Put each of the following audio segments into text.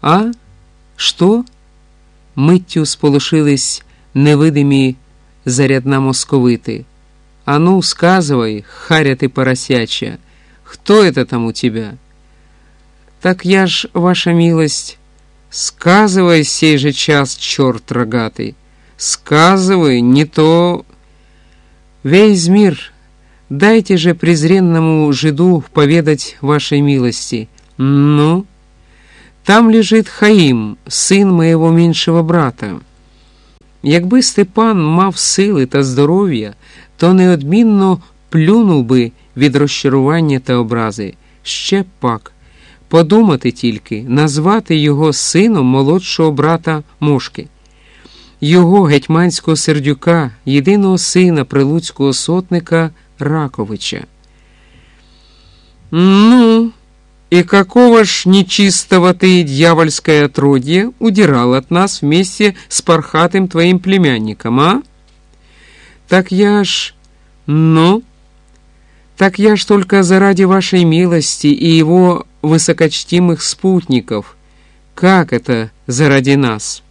А? Что? Миттю сполошились невидимі зарядна московити. А ну, сказывай, харя ты поросячья, кто это там у тебя? Так я ж, ваша милость, сказывай сей же час, черт рогатый, сказывай, не то... Весь мир, дайте же презренному жиду поведать вашей милости. Ну, там лежит Хаим, сын моего меньшего брата. Якби Степан мав сили та здоров'я, то неодмінно плюнув би від розчарування та образи. Ще пак. Подумати тільки, назвати його сином молодшого брата Мошки, його гетьманського сердюка, єдиного сина прилуцького сотника Раковича. Ну, и какого ж нечистого ты дьявольское отродье удирал от нас вместе с пархатым твоим племянником, а? Так я ж... Ну? Так я ж только заради вашей милости и его высокочтимых спутников. Как это заради нас?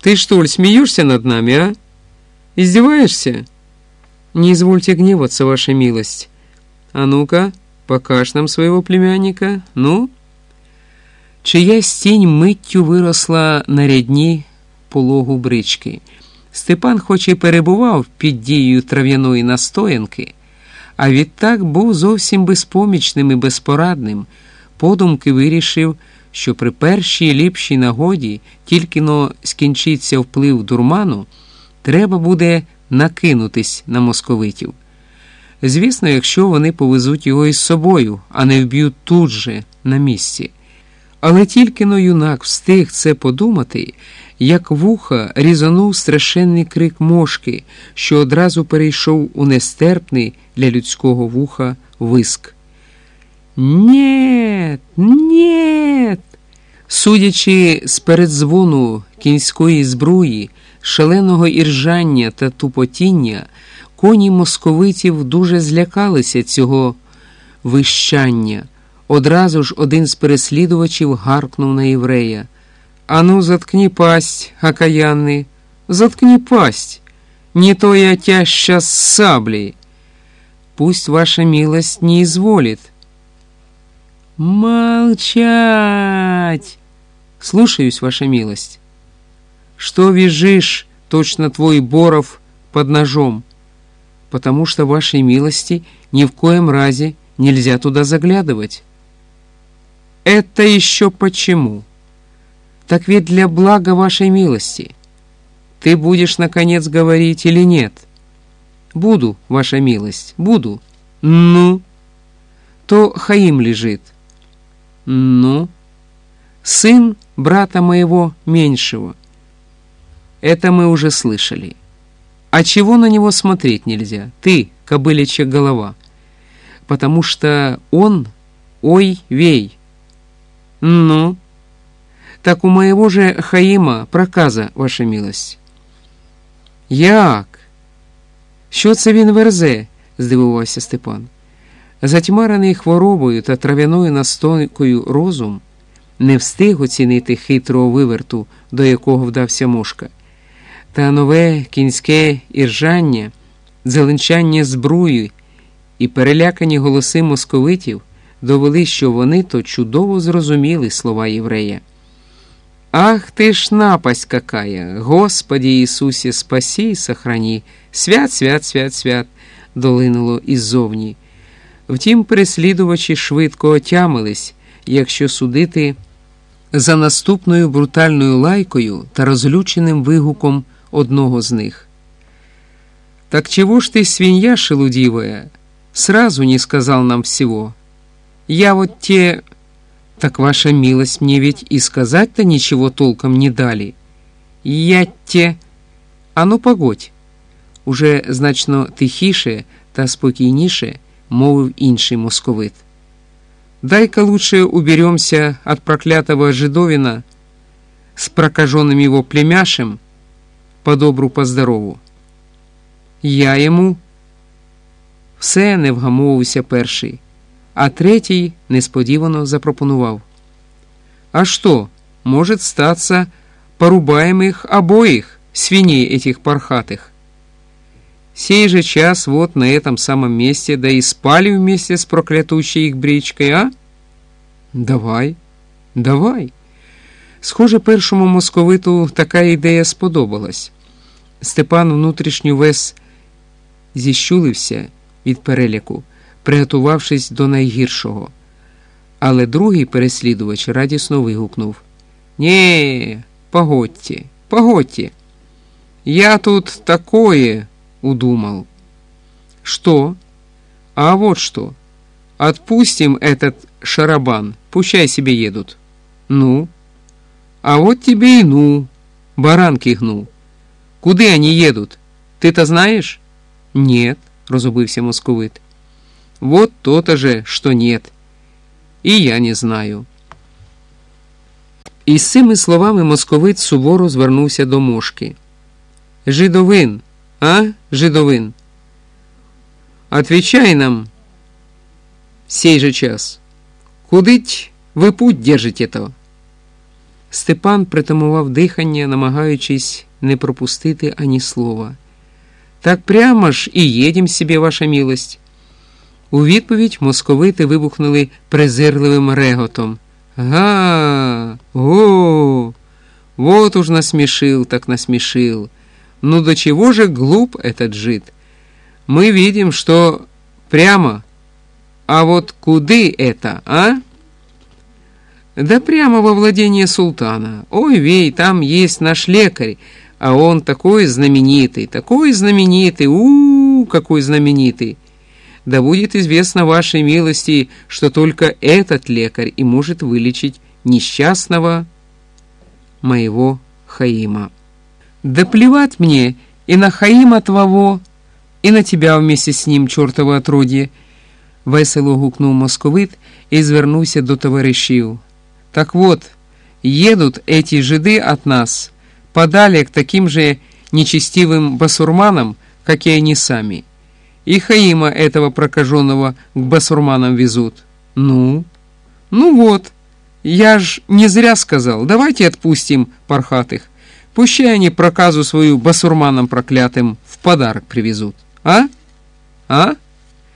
Ты что ли смеешься над нами, а? Издеваешься? Не извольте гневаться, ваша милость. А ну-ка, покаж нам своего племянника, ну? Чиясь тінь миттю виросла на рядні пологу брички. Степан, хоч і перебував під дією трав'яної настоянки, а відтак був зовсім безпомічним і безпорадним, подумки вирішив, що при першій ліпшій нагоді, тільки но скінчиться вплив дурману, треба буде накинутись на московитів. Звісно, якщо вони повезуть його із собою, а не вб'ють тут же, на місці. Але тільки но юнак встиг це подумати, як вуха різанув страшенний крик мошки, що одразу перейшов у нестерпний для людського вуха виск. Нєт, нєт. Судячи з передзвону кінської збруї, шаленого іржання та тупотіння, коні московитів дуже злякалися цього вищання. Одразу ж один з переслідувачів гаркнув на єврея. Ану, заткни пасть, окаянный, заткни пасть, не то я тебя сейчас саблей. Пусть ваша милость не изволит. Молчать! Слушаюсь, ваша милость. Что вяжешь, точно твой Боров, под ножом? Потому что вашей милости ни в коем разе нельзя туда заглядывать. Это еще почему? Так ведь для блага вашей милости. Ты будешь, наконец, говорить или нет? Буду, ваша милость, буду. Ну? То Хаим лежит. Ну? Сын брата моего меньшего. Это мы уже слышали. А чего на него смотреть нельзя? Ты, кобыличья голова. Потому что он, ой, вей. Ну? Так у моего же Хаїма проказа, ваша милость. Як? Що це він верзе? здивувався Степан. Затьмарений хворобою та трав'яною настойкою розум не встиг оцінити хитрого виверту, до якого вдався мошка. Та нове кінське іржання, зеленчання зброї і перелякані голоси московитів довели, що вони то чудово зрозуміли слова єврея. Ах ты ж напасть какая! Господи Ісусі, спаси і сохрани! Свят, свят, свят, свят! долинуло іззовні. Втім, переслідувачі швидко отямились, якщо судити за наступною брутальною лайкою та розлюченим вигуком одного з них. Так чего ж ты, свинья шелудивая, сразу не сказал нам всего? Я вот те... Так ваша милость мне ведь и сказать-то ничего толком не дали. Я те... А ну погодь. Уже значно тихіше та спокійніше мовив інший московит. Дай-ка лучше уберемся от проклятого жидовина с прокаженным его племяшем по добру, по здорову. Я йому все не вгамовувався перший а третій несподівано запропонував. А что, может статься, порубаем их обоих, свиней этих пархатых. Сей же час вот на этом самом месте, да и спали вместе с проклятущей их бричкой, а? Давай, давай. Схоже, першому московиту така ідея сподобалась. Степан внутрішньо весь зіщулився від переляку, приготувавшись до найгіршого. Але другий переслідувач радісно вигукнув Нє, погодьте, погодьте. Я тут такое удумал. Что? А вот что. Отпустим этот шарабан, пущай себе едут. Ну? А вот тебе и ну, баранки гну. Куди они едут? Ты-то знаешь? Нет, разубывся московит. Вот то-то же, что нет. І я не знаю. І з цими словами московит суворо звернувся до мошки. Жидовин, а, жидовин? Отвечай нам сей же час. Кудить ви путь держите-то? Степан притамував дихання, намагаючись не пропустити ані слова. Так прямо ж і їдем собі, ваша милость. У відповідь московити вибухнули презирливим реготом. Га, го, вот уж насмешил, так насмешил. Ну до чего же глуп этот жид? Мы видим, что прямо. А вот куды это, а? Да прямо во владение султана. Ой, вей, там есть наш лекарь, а он такой знаменитый, такой знаменитый, у, -у, -у какой знаменитый. Да будет известно вашей милости, что только этот лекарь и может вылечить несчастного моего Хаима. Да плевать мне и на Хаима твоего, и на тебя вместе с ним, чортово отродье, весело гукнув московит и звернувся до товарищів. Так вот, едут эти жиды от нас подали к таким же нечестивым басурманам, как и они сами. И Хаима этого прокаженного к басурманам везут. Ну? Ну вот. Я ж не зря сказал, давайте отпустим пархатых. Пущай они проказу свою басурманам проклятым в подарок привезут. А? А?